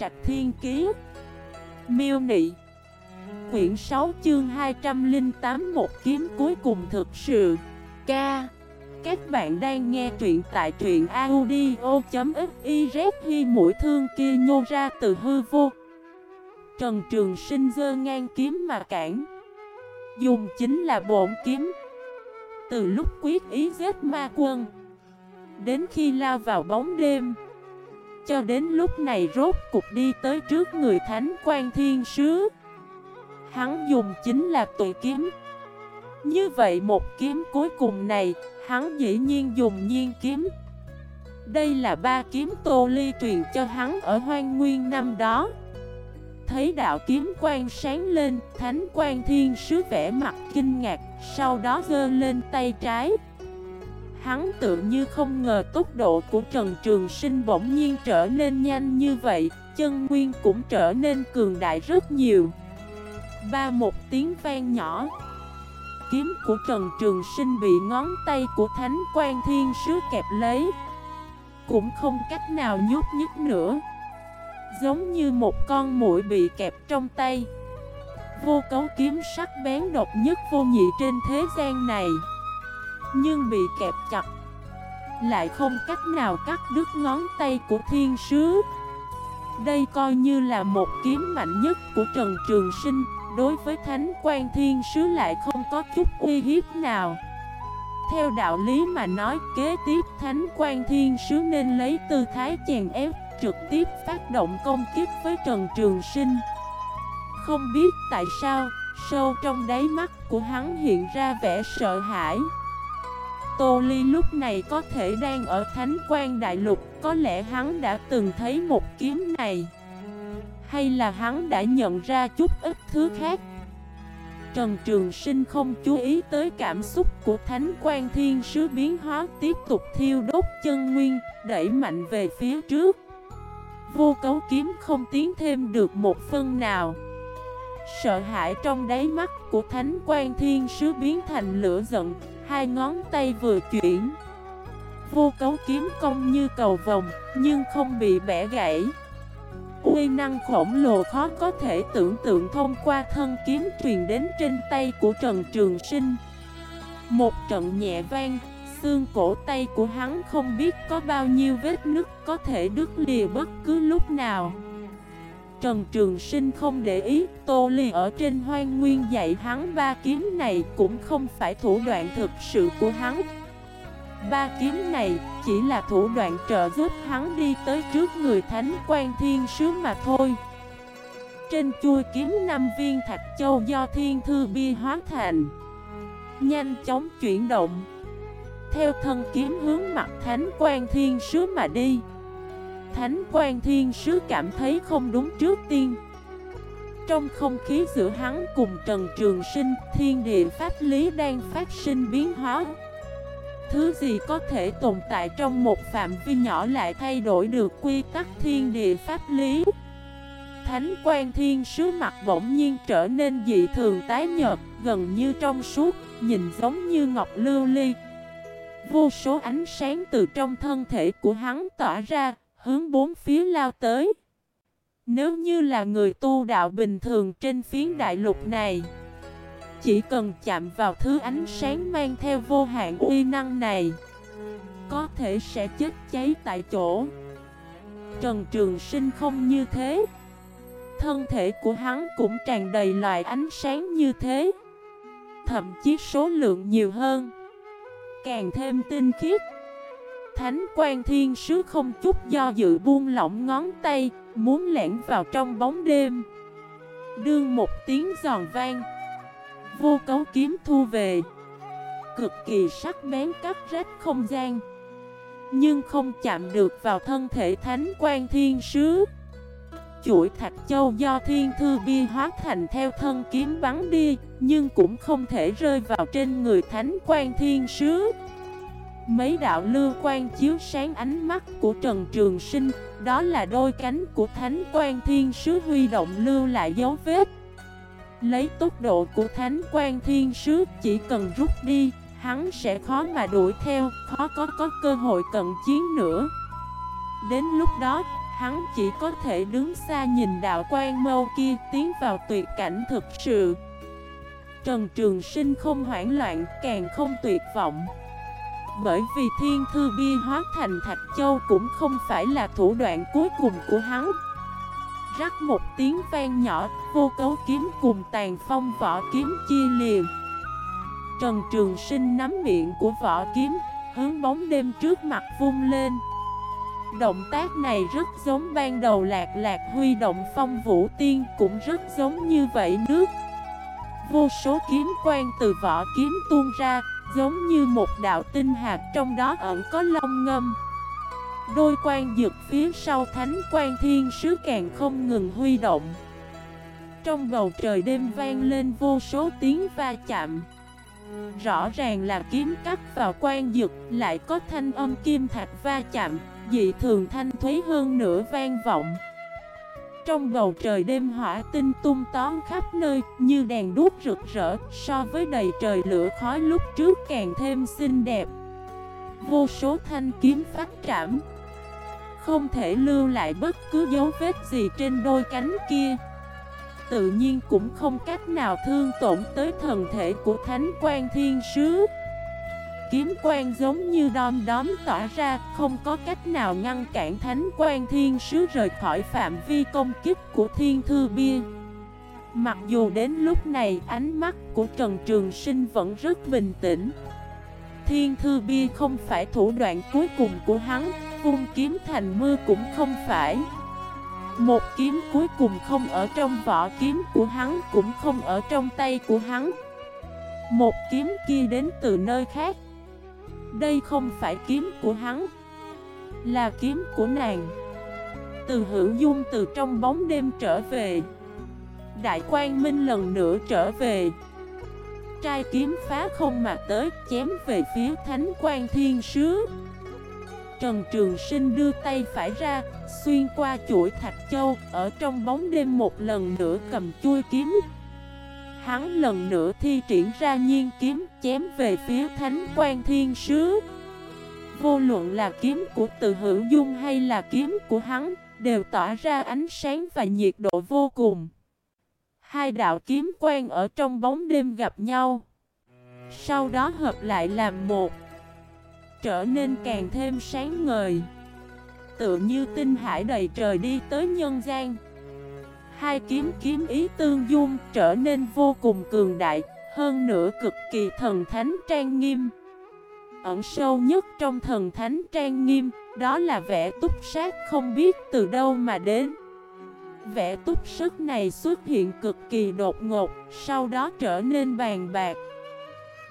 Trạch Thiên Kiế Miêu Nị. Quyển 6 chương 208 Một kiếm cuối cùng thực sự. Ca. Các bạn đang nghe truyện tại truyện audio.xyz Khi mũi thương kia nhô ra từ hư vô. Trần Trường Sinh dơ ngang kiếm mà cản. Dùng chính là bổn kiếm. Từ lúc quyết ý giết ma quân, Đến khi lao vào bóng đêm cho đến lúc này rốt cục đi tới trước người Thánh quan Thiên Sứ. Hắn dùng chính là tụi kiếm. Như vậy một kiếm cuối cùng này, Hắn dĩ nhiên dùng nhiên kiếm. Đây là ba kiếm tô ly truyền cho hắn ở hoang nguyên năm đó. Thấy đạo kiếm quang sáng lên, Thánh quan thiên sứ vẽ mặt kinh ngạc, Sau đó gơ lên tay trái. Hắn tự như không ngờ tốc độ của Trần Trường Sinh bỗng nhiên trở nên nhanh như vậy, Chân nguyên cũng trở nên cường đại rất nhiều. Ba một tiếng vang nhỏ. Kiếm của Trần Trường Sinh bị ngón tay của Thánh quan Thiên Sứ kẹp lấy. Cũng không cách nào nhúc nhích nữa. Giống như một con mũi bị kẹp trong tay. Vô cấu kiếm sắc bén độc nhất vô nhị trên thế gian này. Nhưng bị kẹp chặt. Lại không cách nào cắt đứt ngón tay của thiên sứ. Đây coi như là một kiếm mạnh nhất của Trần Trường Sinh Đối với Thánh quan Thiên Sứ lại không có chút uy hiếp nào. Theo đạo lý mà nói kế tiếp Thánh quan Thiên Sứ nên lấy tư thái chèn ép trực tiếp phát động công kích với Trần Trường Sinh. Không biết tại sao, sâu trong đáy mắt của hắn hiện ra vẻ sợ hãi. Tô Ly lúc này có thể đang ở Thánh quan Đại Lục Có lẽ hắn đã từng thấy một kiếm này. Hay là hắn đã nhận ra chút ít thứ khác? Trần Trường Sinh không chú ý tới cảm xúc của Thánh quan Thiên Sứ biến hóa Tiếp tục thiêu đốt chân nguyên, đẩy mạnh về phía trước. Vô cấu kiếm không tiến thêm được một phân nào. Sợ hãi trong đáy mắt của Thánh quan Thiên Sứ biến thành lửa giận Hai ngón tay vừa chuyển. Vô cấu kiếm công như cầu vòng Nhưng không bị bẻ gãy. Uy năng khổng lồ khó có thể tưởng tượng thông qua thân kiếm truyền đến trên tay của Trần Trường Sinh. Một trận nhẹ vang, Xương cổ tay của hắn không biết có bao nhiêu vết nứt có thể đứt lìa bất cứ lúc nào. Trần Trường Sinh không để ý, Tô Ly ở trên hoang nguyên dạy hắn ba kiếm này cũng không phải thủ đoạn thực sự của hắn. Ba kiếm này chỉ là thủ đoạn trợ giúp hắn đi tới trước người Thánh quan Thiên Sứ mà thôi. Trên chui kiếm năm viên thạch châu do Thiên Thư Bi hóa thành. Nhanh chóng chuyển động. Theo thân kiếm hướng mặt Thánh quan Thiên Sứ mà đi. Thánh quan Thiên Sứ cảm thấy không đúng trước tiên. Trong không khí giữa hắn cùng Trần Trường Sinh Thiên địa pháp lý đang phát sinh biến hóa. Thứ gì có thể tồn tại trong một phạm vi nhỏ lại thay đổi được quy tắc thiên địa pháp lý? Thánh quan thiên sứ mặt bỗng nhiên trở nên dị thường tái nhợt Gần như trong suốt, nhìn giống như ngọc lưu ly. Vô số ánh sáng từ trong thân thể của hắn tỏa ra, hướng bốn phía lao tới. Nếu như là người tu đạo bình thường trên phiến đại lục này, chỉ cần chạm vào thứ ánh sáng mang theo vô hạn uy năng này, Có thể sẽ chết cháy tại chỗ. Trần Trường Sinh không như thế. Thân thể của hắn cũng tràn đầy loại ánh sáng như thế. Thậm chí số lượng nhiều hơn. Càng thêm tinh khiết. Thánh quan thiên sứ không chút do dự buông lỏng ngón tay, Muốn lẻn vào trong bóng đêm. Đương một tiếng giòn vang, Vô cấu kiếm thu về. Cực kỳ sắc bén cắt rách không gian, Nhưng không chạm được vào thân thể thánh quan thiên sứ. Chuỗi thạch châu do thiên thư bi hóa thành theo thân kiếm bắn đi, Nhưng cũng không thể rơi vào trên người thánh quan thiên sứ. Mấy đạo lưu quan chiếu sáng ánh mắt của Trần Trường Sinh Đó là đôi cánh của thánh quan thiên sứ huy động lưu lại dấu vết. Lấy tốc độ của Thánh quan Thiên Sứ chỉ cần rút đi, hắn sẽ khó mà đuổi theo, khó có có cơ hội cận chiến nữa. Đến lúc đó, Hắn chỉ có thể đứng xa nhìn đạo quan mâu kia tiến vào tuyệt cảnh thực sự. Trần Trường Sinh không hoảng loạn, càng không tuyệt vọng. Bởi vì thiên thư bia hóa thành Thạch Châu cũng không phải là thủ đoạn cuối cùng của hắn. Rắc một tiếng vang nhỏ, vô cấu kiếm cùng tàn phong vỏ kiếm chia liền Trần Trường Sinh nắm miệng của vỏ kiếm, hướng bóng đêm trước mặt vung lên. Động tác này rất giống ban đầu lạc lạc huy động phong vũ tiên cũng rất giống như vậy nước. Vô số kiếm quang từ vỏ kiếm tuôn ra Giống như một đạo tinh hạt, trong đó ẩn có long ngâm. Đôi quan dược phía sau thánh quan thiên sứ càng không ngừng huy động. Trong bầu trời đêm vang lên vô số tiếng va chạm. Rõ ràng là kiếm cắt vào quan dược, Lại có thanh âm kim thạch va chạm, Dị thường thanh thuế hơn nửa vang vọng. Trong bầu trời đêm hỏa tinh tung tóm khắp nơi, Như đèn đuốc rực rỡ, So với đầy trời lửa khói lúc trước càng thêm xinh đẹp. Vô số thanh kiếm phát trảm, Không thể lưu lại bất cứ dấu vết gì trên đôi cánh kia. Tự nhiên cũng không cách nào thương tổn tới thần thể của Thánh quan Thiên Sứ. Kiếm quang giống như đom đóm tỏa ra, Không có cách nào ngăn cản Thánh quan Thiên Sứ rời khỏi phạm vi công kích của Thiên Thư Bia. Mặc dù đến lúc này, ánh mắt của Trần Trường Sinh vẫn rất bình tĩnh. Thiên Thư Bia không phải thủ đoạn cuối cùng của hắn, Vung kiếm thành mưa cũng không phải. Một kiếm cuối cùng không ở trong vỏ kiếm của hắn Cũng không ở trong tay của hắn. Một kiếm kia đến từ nơi khác đây không phải kiếm của hắn Là kiếm của nàng. Từ hữu dung từ trong bóng đêm trở về Đại Quan minh lần nữa trở về. Trai kiếm phá không mà tới chém về phía thánh quan thiên sứ. Trần Trường Sinh đưa tay phải ra, xuyên qua chuỗi thạch châu, ở trong bóng đêm một lần nữa cầm chui kiếm. Hắn lần nữa thi triển ra nhiên kiếm, chém về phía Thánh quan Thiên Sứ. Vô luận là kiếm của từ hữu dung hay là kiếm của hắn, đều tỏa ra ánh sáng và nhiệt độ vô cùng. Hai đạo kiếm quan ở trong bóng đêm gặp nhau. Sau đó hợp lại làm một trở nên càng thêm sáng ngời Tự như tinh hải đầy trời đi tới nhân gian Hai kiếm kiếm ý tương dung trở nên vô cùng cường đại, Hơn nữa cực kỳ thần thánh trang nghiêm. Ẩn sâu nhất trong thần thánh trang nghiêm, Đó là vẻ túc sát không biết từ đâu mà đến. Vẻ túc sức này xuất hiện cực kỳ đột ngột, Sau đó trở nên bàn bạc.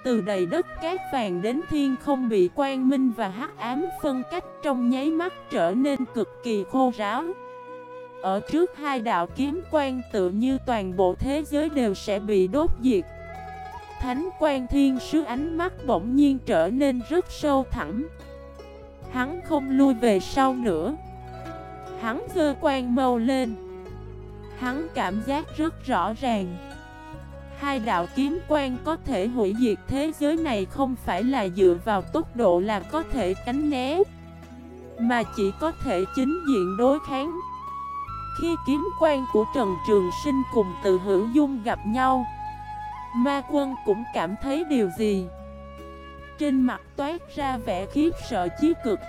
Từ đầy đất cát vàng đến thiên không bị quang minh và hắc ám phân cách trong nháy mắt trở nên cực kỳ khô ráo. Ở trước hai đạo kiếm quang tự như toàn bộ thế giới đều sẽ bị đốt diệt. Thánh quan thiên sứ ánh mắt bỗng nhiên trở nên rất sâu thẳm. Hắn không lui về sau nữa. Hắn dơ quan mâu lên. Hắn cảm giác rất rõ ràng. Hai đạo kiếm quan có thể hủy diệt thế giới này không phải là dựa vào tốc độ là có thể tránh né, Mà chỉ có thể chính diện đối kháng khi kiếm quan của Trần Trường Sinh cùng từ hữu dung gặp nhau, Ma quân cũng cảm thấy điều gì? Trên mặt toát ra vẻ khiếp sợ chí cực.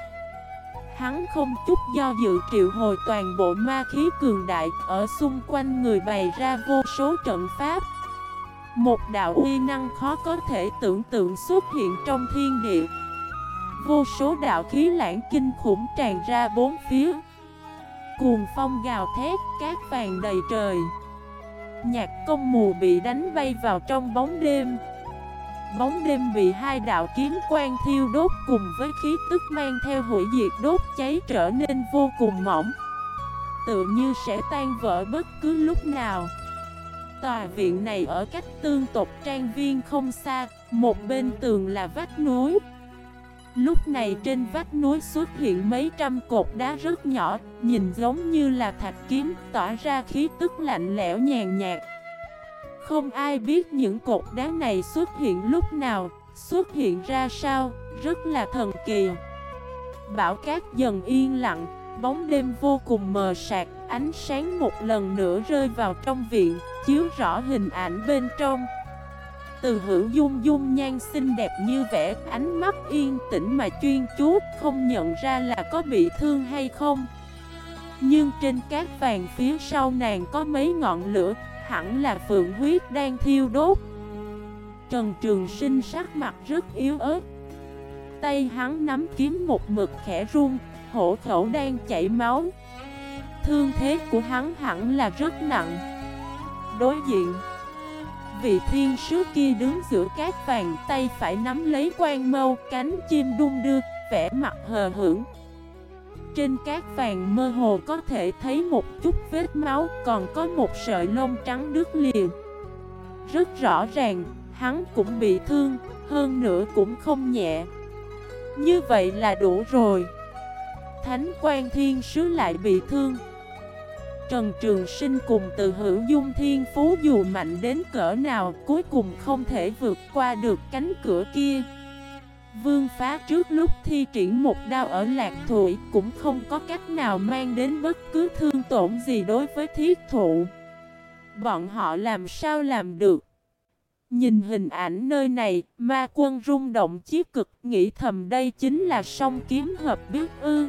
Hắn không chút do dự triệu hồi toàn bộ ma khí cường đại Ở xung quanh người bày ra vô số trận pháp. Một đạo uy năng khó có thể tưởng tượng xuất hiện trong thiên địa. Vô số đạo khí lãng kinh khủng tràn ra bốn phía. Cuồng phong gào thét, cát vàng đầy trời. Nhạc công mù bị đánh bay vào trong bóng đêm. Bóng đêm bị hai đạo kiếm quang thiêu đốt cùng với khí tức mang theo hủy diệt đốt cháy trở nên vô cùng mỏng. Tự như sẽ tan vỡ bất cứ lúc nào. Tòa viện này ở cách tương tộc trang viên không xa, một bên tường là vách núi. Lúc này trên vách núi xuất hiện mấy trăm cột đá rất nhỏ, nhìn giống như là thạch kiếm, tỏa ra khí tức lạnh lẽo nhàn nhạt. Không ai biết những cột đá này xuất hiện lúc nào, xuất hiện ra sao, rất là thần kỳ. Bão cát dần yên lặng, Bóng đêm vô cùng mờ sạc, ánh sáng một lần nữa rơi vào trong viện, chiếu rõ hình ảnh bên trong. Từ hữu dung dung nhan xinh đẹp như vẻ, ánh mắt yên tĩnh mà chuyên chú, không nhận ra là có bị thương hay không. Nhưng trên cát vàng phía sau nàng có mấy ngọn lửa, hẳn là phượng huyết đang thiêu đốt. Trần Trường Sinh sắc mặt rất yếu ớt. Tay hắn nắm kiếm một mực khẽ run, hổ khẩu đang chảy máu. Thương thế của hắn hẳn là rất nặng. Đối diện Vị thiên sứ kia đứng giữa cát vàng tay phải nắm lấy quan mâu cánh chim đung đưa, vẻ mặt hờ hững. Trên cát vàng mơ hồ có thể thấy một chút vết máu còn có một sợi lông trắng đứt liền. Rất rõ ràng, hắn cũng bị thương, hơn nữa cũng không nhẹ. Như vậy là đủ rồi. Thánh quan thiên sứ lại bị thương. Trần Trường Sinh cùng từ hữu dung thiên phú dù mạnh đến cỡ nào cuối cùng không thể vượt qua được cánh cửa kia. Vương phá trước lúc thi triển một đao ở lạc thủy cũng không có cách nào mang đến bất cứ thương tổn gì đối với thiết thụ. Bọn họ làm sao làm được? Nhìn hình ảnh nơi này, ma quân rung động chí cực nghĩ thầm đây chính là song kiếm hợp biết ư.